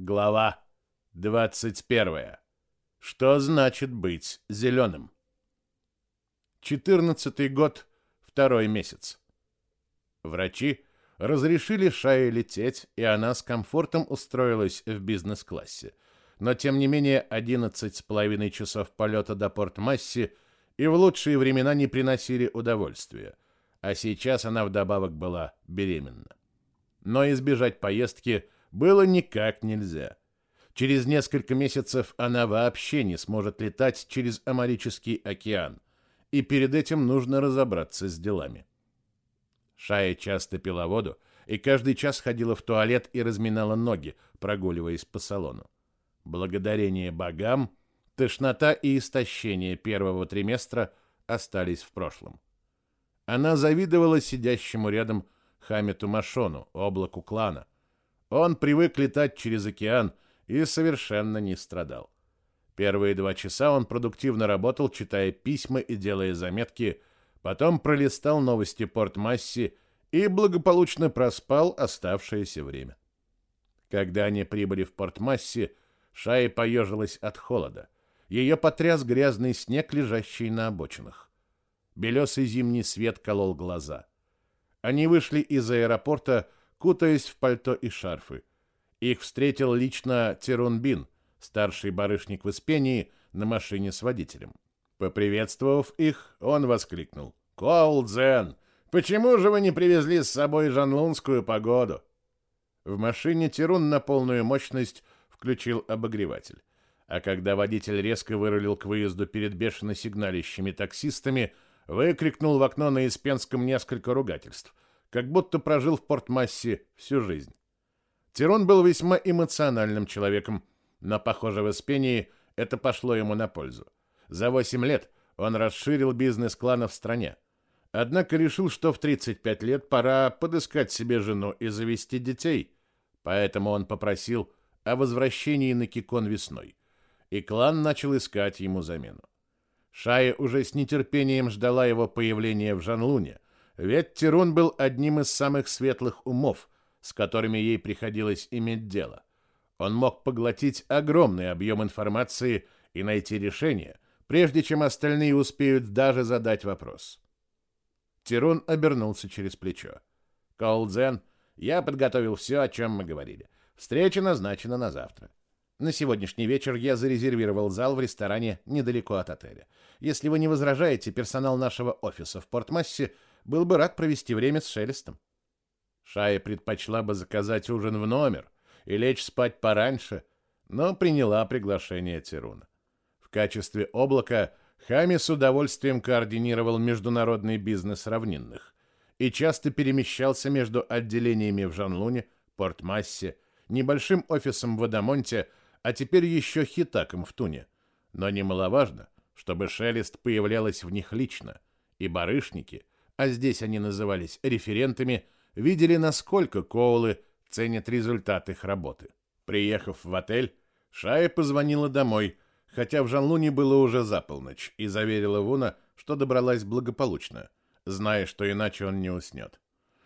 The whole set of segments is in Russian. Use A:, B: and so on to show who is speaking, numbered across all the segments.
A: Глава 21. Что значит быть зеленым? 14 год, второй месяц. Врачи разрешили Шае лететь, и она с комфортом устроилась в бизнес-классе. Но, тем не менее, 11 с половиной часов полета до Порт-Масси и в лучшие времена не приносили удовольствия, а сейчас она вдобавок была беременна. Но избежать поездки – было никак нельзя. Через несколько месяцев она вообще не сможет летать через Амарический океан, и перед этим нужно разобраться с делами. Шая часто пила воду и каждый час ходила в туалет и разминала ноги, прогуливаясь по салону. Благодарение богам, тошнота и истощение первого триместра остались в прошлом. Она завидовала сидящему рядом Хамиту Машону, облаку клана – он привык летать через океан и совершенно не страдал. Первые два часа он продуктивно работал, читая письма и делая заметки, потом пролистал новости Порт-Масси и благополучно проспал оставшееся время. Когда они прибыли в Порт-Масси, Шая поежилась от холода. Ее потряс грязный снег, лежащий на обочинах. Белесый зимний свет колол глаза. Они вышли из аэропорта кутаясь в пальто и шарфы. Их встретил лично Тирунбин, старший барышник в Испении, на машине с водителем. Поприветствовав их, он воскликнул. «Коулдзен, почему же вы не привезли с собой жанлунскую погоду?» В машине Тирун на полную мощность включил обогреватель. А когда водитель резко вырулил к выезду перед бешено сигналищими таксистами, выкрикнул в окно на испенском несколько ругательств – как будто прожил в Портмассе всю жизнь. Тирон был весьма эмоциональным человеком, но, похоже, в Испении это пошло ему на пользу. За 8 лет он расширил бизнес клана в стране. Однако решил, что в 35 лет пора подыскать себе жену и завести детей. Поэтому он попросил о возвращении на Кикон весной. И клан начал искать ему замену. Шая уже с нетерпением ждала его появления в Жанлуне – ведь Тирун был одним из самых светлых умов, с которыми ей приходилось иметь дело. Он мог поглотить огромный объем информации и найти решение, прежде чем остальные успеют даже задать вопрос. Тирун обернулся через плечо. «Коулдзен, я подготовил все, о чем мы говорили. Встреча назначена на завтра. На сегодняшний вечер я зарезервировал зал в ресторане недалеко от отеля. Если вы не возражаете, персонал нашего офиса в Портмассе – был бы рад провести время с Шелестом. Шая предпочла бы заказать ужин в номер и лечь спать пораньше, но приняла приглашение Тируна. В качестве облака Хами с удовольствием координировал международный бизнес равнинных и часто перемещался между отделениями в Жанлуне, Порт-Массе, небольшим офисом в Адамонте, а теперь еще хитаком в Туне. Но немаловажно, чтобы Шелест появлялась в них лично, и барышники – а здесь они назывались референтами, видели, насколько Коулы ценят результат их работы. Приехав в отель, Шая позвонила домой, хотя в Жанлуне было уже за полночь, и заверила Вуна, что добралась благополучно, зная, что иначе он не уснет.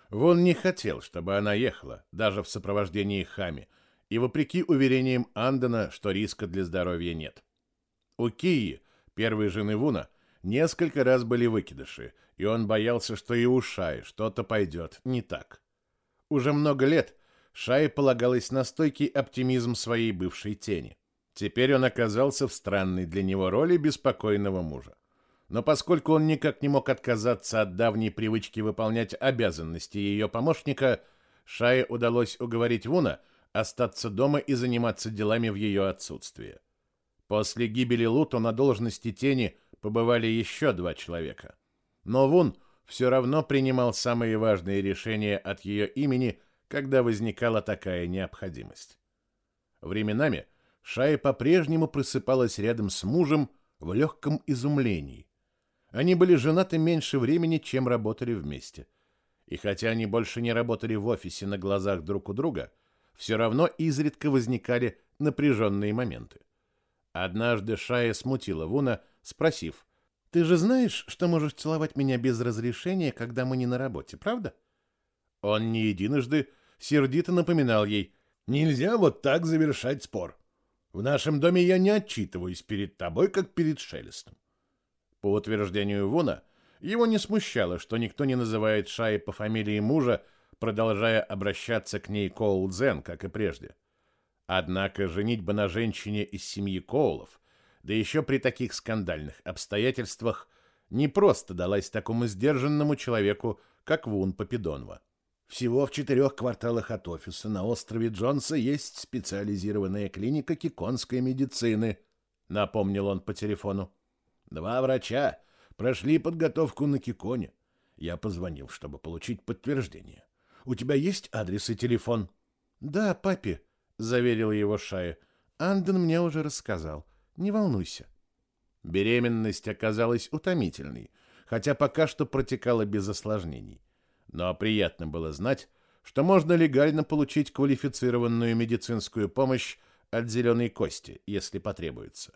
A: Вон не хотел, чтобы она ехала, даже в сопровождении Хами, и вопреки уверениям Андена, что риска для здоровья нет. У Кии, первой жены Вуна, несколько раз были выкидыши, и он боялся, что и у Шаи что-то пойдет не так. Уже много лет Шае полагалась на стойкий оптимизм своей бывшей тени. Теперь он оказался в странной для него роли беспокойного мужа. Но поскольку он никак не мог отказаться от давней привычки выполнять обязанности ее помощника, Шае удалось уговорить Вуна остаться дома и заниматься делами в ее отсутствие. После гибели Луту на должности тени побывали еще два человека но Вун все равно принимал самые важные решения от ее имени, когда возникала такая необходимость. Временами Шая по-прежнему просыпалась рядом с мужем в легком изумлении. Они были женаты меньше времени, чем работали вместе. И хотя они больше не работали в офисе на глазах друг у друга, все равно изредка возникали напряженные моменты. Однажды Шая смутила Вуна, спросив, ты же знаешь, что можешь целовать меня без разрешения, когда мы не на работе, правда? Он не единожды сердито напоминал ей, Нельзя вот так завершать спор. В нашем доме я не отчитываюсь перед тобой, как перед Шелестом. По утверждению Вуна, его не смущало, что никто не называет Шаи по фамилии мужа, продолжая обращаться к ней Коул Дзен, как и прежде. Однако женитьба на женщине из семьи Коулов, да еще при таких скандальных обстоятельствах, не просто далась такому сдержанному человеку, как Вун Попидонова. Всего в четырех кварталах от офиса на острове Джонса есть специализированная клиника киконской медицины, напомнил он по телефону. Два врача прошли подготовку на Киконе. Я позвонил, чтобы получить подтверждение. У тебя есть адрес и телефон? Да, папе, заверил его Шая. Анден мне уже рассказал. Не волнуйся. Беременность оказалась утомительной, хотя пока что протекала без осложнений. Но приятно было знать, что можно легально получить квалифицированную медицинскую помощь от зеленой кости, если потребуется.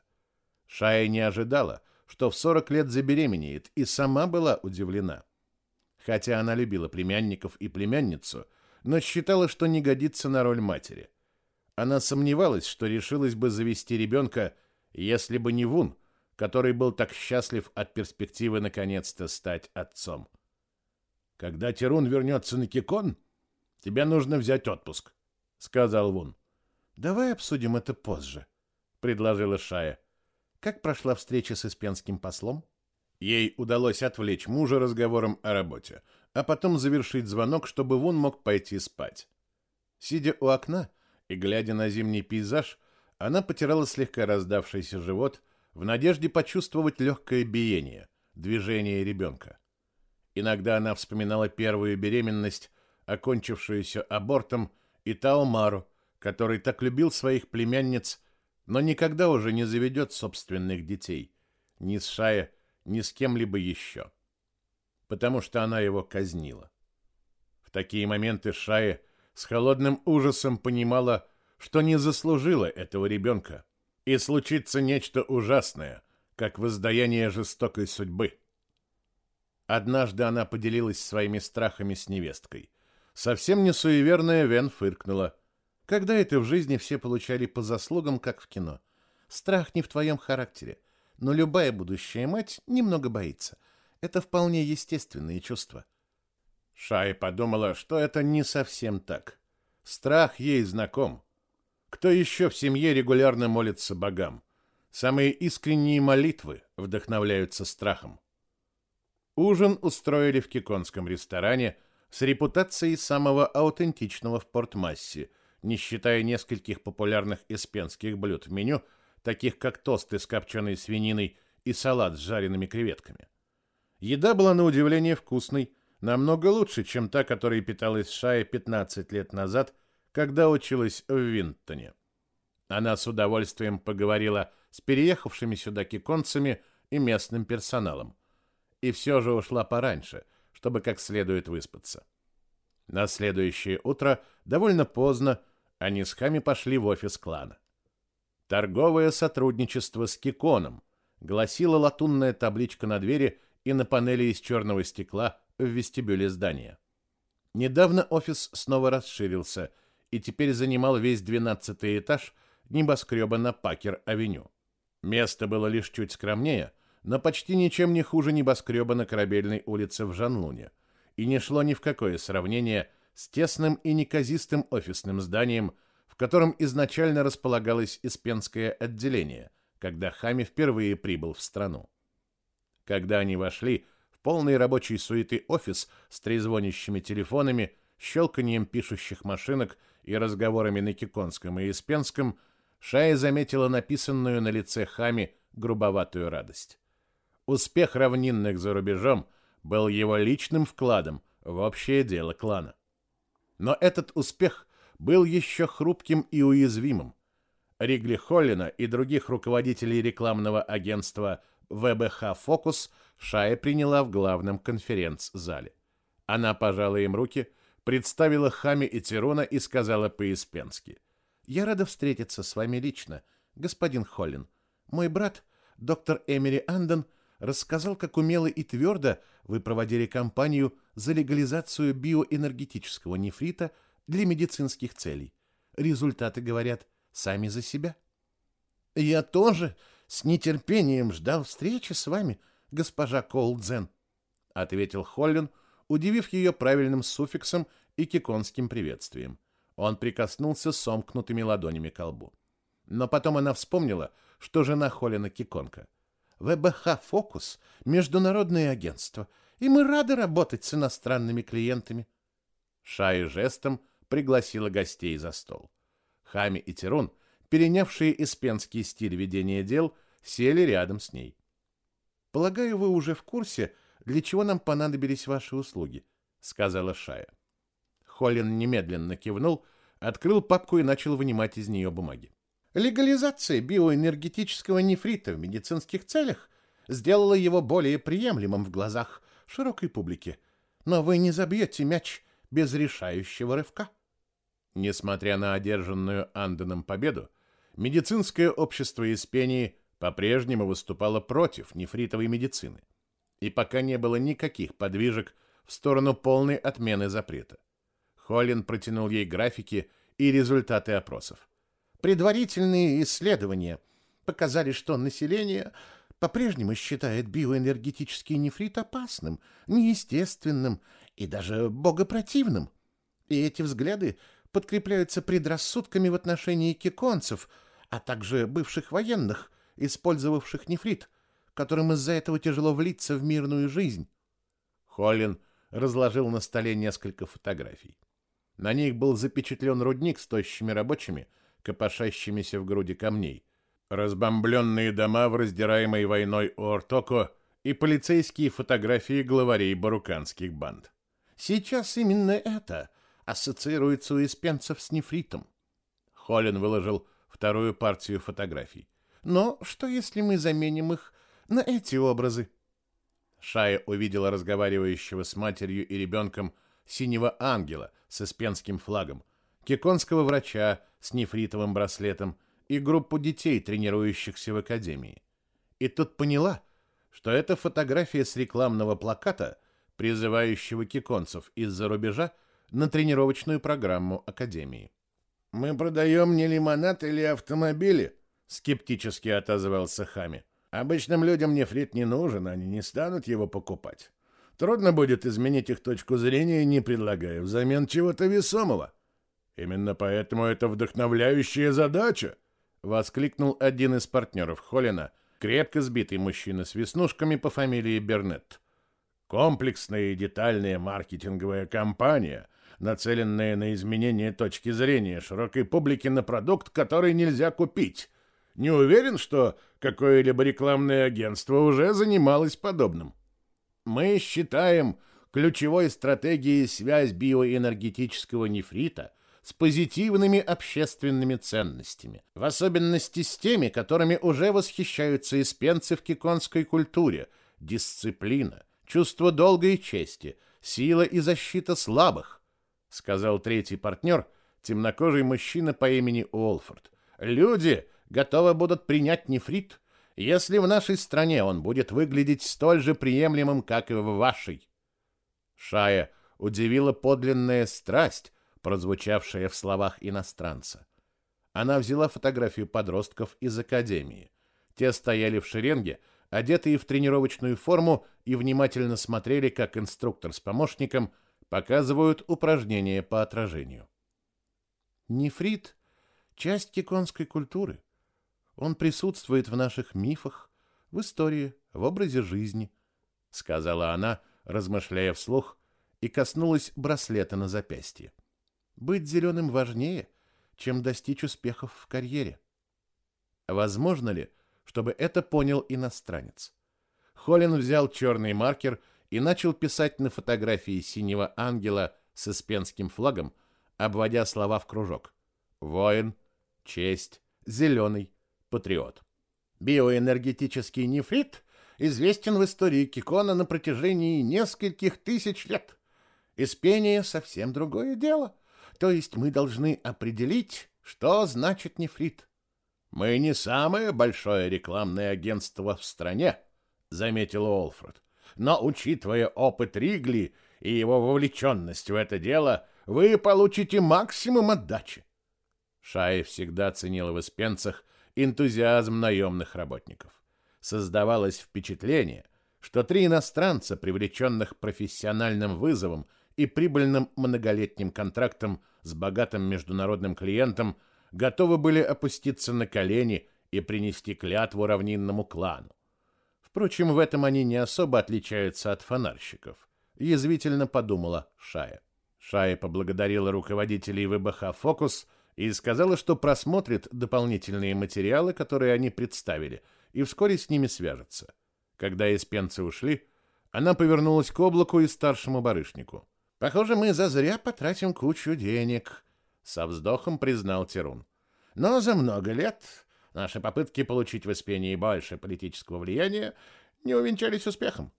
A: Шая не ожидала, что в 40 лет забеременеет, и сама была удивлена. Хотя она любила племянников и племянницу, но считала, что не годится на роль матери. Она сомневалась, что решилась бы завести ребенка, если бы не Вун, который был так счастлив от перспективы наконец-то стать отцом. Когда Тирун вернется на Кикон, тебе нужно взять отпуск, сказал Вун. Давай обсудим это позже, предложила Шая. Как прошла встреча с испенским послом? Ей удалось отвлечь мужа разговором о работе, а потом завершить звонок, чтобы Вун мог пойти спать. Сидя у окна и глядя на зимний пейзаж, она потирала слегка раздавшийся живот в надежде почувствовать легкое биение, движение ребенка. Иногда она вспоминала первую беременность, окончившуюся абортом, и Таомару, который так любил своих племянниц, но никогда уже не заведет собственных детей, ни с Шая, ни с кем-либо еще, потому что она его казнила. В такие моменты Шая с холодным ужасом понимала, что не заслужила этого ребенка, и случится нечто ужасное, как воздаяние жестокой судьбы. Однажды она поделилась своими страхами с невесткой. Совсем не суеверная Вен фыркнула. Когда это в жизни все получали по заслугам, как в кино? Страх не в твоем характере, но любая будущая мать немного боится. Это вполне естественные чувства. Шай подумала, что это не совсем так. Страх ей знаком. Кто еще в семье регулярно молится богам? Самые искренние молитвы вдохновляются страхом. Ужин устроили в киконском ресторане с репутацией самого аутентичного в Порт-Массе, не считая нескольких популярных испенских блюд в меню, таких как тосты с копченой свининой и салат с жареными креветками. Еда была на удивление вкусной, намного лучше, чем та, которой питалась Шая 15 лет назад, когда училась в Винтоне. Она с удовольствием поговорила с переехавшими сюда киконцами и местным персоналом и все же ушла пораньше, чтобы как следует выспаться. На следующее утро, довольно поздно, они с Хами пошли в офис клана. Торговое сотрудничество с Киконом, гласила латунная табличка на двери и на панели из черного стекла в вестибюле здания. Недавно офис снова расширился и теперь занимал весь двенадцатый этаж небоскреба на Пакер-авеню. Место было лишь чуть скромнее, но почти ничем не хуже небоскреба на Корабельной улице в Жанлуне, и не шло ни в какое сравнение с тесным и неказистым офисным зданием, в котором изначально располагалось Испенское отделение, когда Хами впервые прибыл в страну. Когда они вошли в полный рабочий суеты офис с трезвонящими телефонами, щелканием пишущих машинок и разговорами на киконском и испенском, Шая заметила написанную на лице Хами грубоватую радость. Успех равнинных за рубежом был его личным вкладом в общее дело клана. Но этот успех был еще хрупким и уязвимым. Ригли Холлина и других руководителей рекламного агентства ВБХ «Фокус» Шая приняла в главном конференц-зале. Она пожала им руки, представила Хами и Тирона и сказала по-испенски. «Я рада встретиться с вами лично, господин Холлин. Мой брат, доктор Эмери Анден, рассказал, как умело и твердо вы проводили кампанию за легализацию биоэнергетического нефрита для медицинских целей.
B: результаты говорят сами за себя. Я тоже с нетерпением ждал встречи с вами, госпожа Колдзен, ответил Холлин, удивив ее правильным суффиксом и киконским приветствием. Он прикоснулся сомкнутыми ладонями к лбу. Но потом она вспомнила, что жена Холлина Киконка. ВБХ «Фокус» — международное агентство, и мы рады работать с иностранными клиентами. Шай жестом пригласила гостей за стол. Хами и Тирун, перенявшие испенский стиль ведения дел, сели рядом с ней. «Полагаю, вы уже в курсе, для чего нам понадобились ваши услуги», — сказала Шая. Холлин немедленно кивнул, открыл папку и начал вынимать из нее бумаги. Легализация биоэнергетического нефрита в медицинских целях сделала его более приемлемым в глазах широкой публики. Но вы не забьете мяч без решающего рывка. Несмотря на одержанную Анденом победу, медицинское общество Испении по-прежнему выступало против нефритовой медицины. И пока не было никаких подвижек в сторону полной отмены запрета. Холлин протянул ей графики и результаты опросов. Предварительные исследования показали, что население по-прежнему считает биоэнергетический нефрит опасным, неестественным и даже богопротивным. И эти взгляды подкрепляются предрассудками в отношении киконцев, а также бывших военных, использовавших нефрит, которым из-за этого тяжело влиться в мирную жизнь. Холлин разложил на столе несколько фотографий. На них был запечатлен рудник с тощими рабочими, копошащимися в груди камней, разбомбленные дома в раздираемой войной Ортоко и полицейские фотографии главарей баруканских банд. Сейчас именно это ассоциируется у испенцев с нефритом. Холлин выложил вторую партию фотографий. Но что если мы заменим их на эти образы? Шая увидела разговаривающего с матерью и ребенком синего ангела с испенским флагом, киконского врача с нефритовым браслетом и группу детей, тренирующихся в академии. И тут поняла, что это фотография с рекламного плаката, призывающего киконцев из-за рубежа на тренировочную программу академии. «Мы продаем не лимонад или автомобили», — скептически отозвался Хами. «Обычным людям нефрит не нужен, они не станут его покупать. Трудно будет изменить их точку зрения, не предлагая взамен чего-то весомого. Именно поэтому это вдохновляющая задача, воскликнул один из партнеров Холлина, крепко сбитый мужчина с веснушками по фамилии Бернетт. Комплексная и детальная маркетинговая кампания, нацеленная на изменение точки зрения широкой публики на продукт, который нельзя купить. Не уверен, что какое-либо рекламное агентство уже занималось подобным. Мы считаем ключевой стратегией связь биоэнергетического нефрита с позитивными общественными ценностями, в особенности с теми, которыми уже восхищаются испенцы в киконской культуре – дисциплина, чувство долга и чести, сила и защита слабых, сказал третий партнер, темнокожий мужчина по имени Уолфорд. Люди готовы будут принять нефрит, если в нашей стране он будет выглядеть столь же приемлемым, как и в вашей. Шая удивила подлинная страсть, прозвучавшая в словах иностранца. Она взяла фотографию подростков из академии. Те стояли в шеренге, одетые в тренировочную форму, и внимательно смотрели, как инструктор с помощником показывают упражнения по отражению. Нефрит — часть киконской культуры. Он присутствует в наших мифах, в истории, в образе жизни, — сказала она, размышляя вслух, и коснулась браслета на запястье. Быть зеленым важнее, чем достичь успехов в карьере. Возможно ли, чтобы это понял иностранец? Холлин взял черный маркер и начал писать на фотографии синего ангела с испенским флагом, обводя слова в кружок. Воин, честь, зеленый, патриот. Биоэнергетический нефрит известен в истории Кикона на протяжении нескольких тысяч лет. Испение совсем другое дело — то есть мы должны определить, что значит нефрит. Мы не самое большое рекламное агентство в стране, заметил Олфред. Но учитывая опыт Ригли и его вовлеченность в это дело, вы получите максимум отдачи.
A: Шай всегда ценила в испенцах энтузиазм наемных работников. Создавалось впечатление, что три иностранца, привлеченных профессиональным вызовом и прибыльным многолетним контрактом с богатым международным клиентом, готовы были опуститься на колени и принести клятву равнинному клану. Впрочем, в этом они не особо отличаются от фонарщиков, язвительно подумала Шая. Шая поблагодарила руководителей ВБХ «Фокус» и сказала, что просмотрит дополнительные материалы, которые они представили, и вскоре с ними свяжется. Когда испенцы ушли, она повернулась к облаку и старшему барышнику. «Похоже, мы зазря потратим кучу денег», — со вздохом признал Терун. «Но за много лет наши попытки получить в Испении больше политического влияния не увенчались успехом.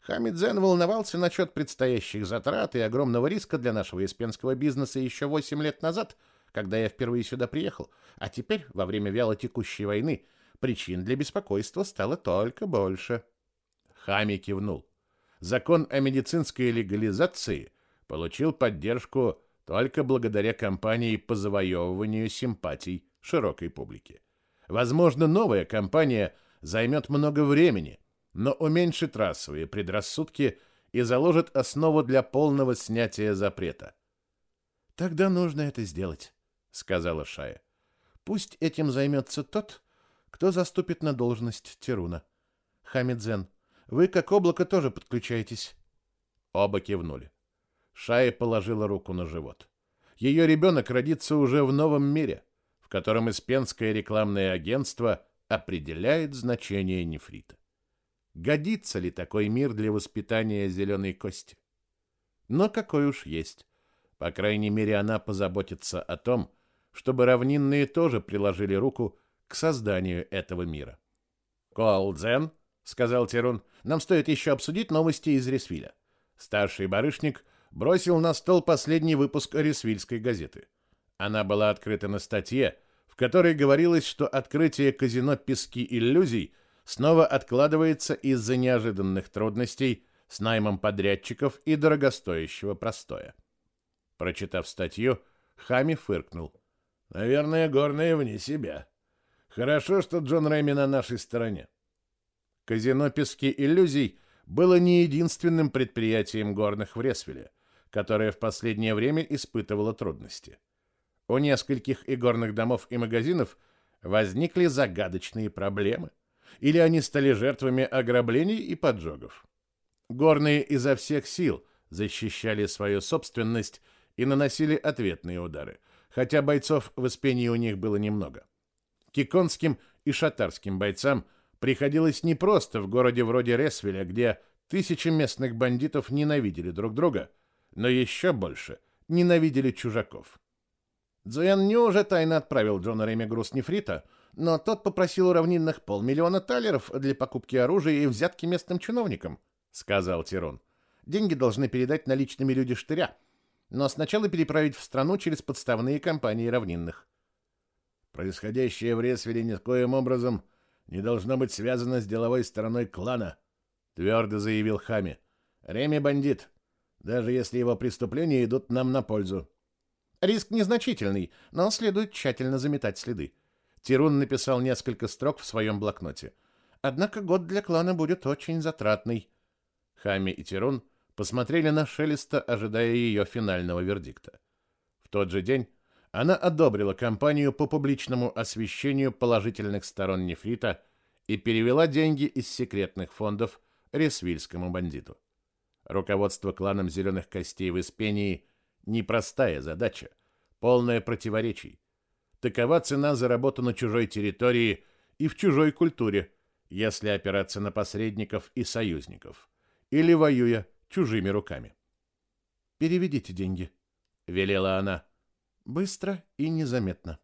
A: Хамидзен волновался насчет предстоящих затрат и огромного риска для нашего испенского бизнеса еще восемь лет назад — когда я впервые сюда приехал, а теперь, во время вялотекущей войны, причин для беспокойства стало только больше. Хами кивнул. Закон о медицинской легализации получил поддержку только благодаря кампании по завоевыванию симпатий широкой публики. Возможно, новая кампания займет много времени, но уменьшит расовые предрассудки и заложит основу для полного снятия запрета. Тогда нужно это сделать сказала Шая. Пусть этим займется тот, кто заступит на должность Тируна. Хамидзен, вы как облако тоже подключаетесь. Оба кивнули. Шая положила руку на живот. Ее ребенок родится уже в новом мире, в котором Испенское рекламное агентство определяет значение нефрита. Годится ли такой мир для воспитания зеленой кости? Но какой уж есть. По крайней мере, она позаботится о том, чтобы равнинные тоже приложили руку к созданию этого мира. «Коалдзен», — сказал Тирун, — «нам стоит еще обсудить новости из Ресвиля». Старший барышник бросил на стол последний выпуск Ресвильской газеты. Она была открыта на статье, в которой говорилось, что открытие казино «Пески иллюзий» снова откладывается из-за неожиданных трудностей с наймом подрядчиков и дорогостоящего простоя. Прочитав статью, Хами фыркнул. Наверное, горные вне себя. Хорошо, что Джон Рэми на нашей стороне. Казино «Пески иллюзий» было не единственным предприятием горных в Ресвилле, которое в последнее время испытывало трудности. У нескольких игорных домов и магазинов возникли загадочные проблемы, или они стали жертвами ограблений и поджогов. Горные изо всех сил защищали свою собственность и наносили ответные удары – хотя бойцов в Испении у них было немного. Киконским и шатарским бойцам приходилось непросто в городе вроде Ресвеля, где тысячи местных бандитов ненавидели друг друга, но еще больше ненавидели чужаков. Дзуян не уже тайно отправил Джона Реми груз нефрита, но тот попросил у равнинных полмиллиона талеров для покупки оружия и взятки местным чиновникам, сказал Тирон. Деньги должны передать наличными люди штыря, но сначала переправить в страну через подставные компании равнинных. Происходящее в Ресвеле никоим образом не должно быть связано с деловой стороной клана, твердо заявил Хами. Реми бандит, даже если его преступления идут нам на пользу. Риск незначительный, но следует тщательно заметать следы. Тирун написал несколько строк в своем блокноте. Однако год для клана будет очень затратный. Хами и Тирун посмотрели на Шелеста, ожидая ее финального вердикта. В тот же день она одобрила кампанию по публичному освещению положительных сторон нефрита и перевела деньги из секретных фондов ресвильскому бандиту. Руководство кланом Зеленых Костей в Испении – непростая задача, полная противоречий. Такова цена за работу на чужой территории и в чужой культуре, если опираться на посредников и союзников, или воюя чужими руками. «Переведите деньги», — велела она. «Быстро и незаметно».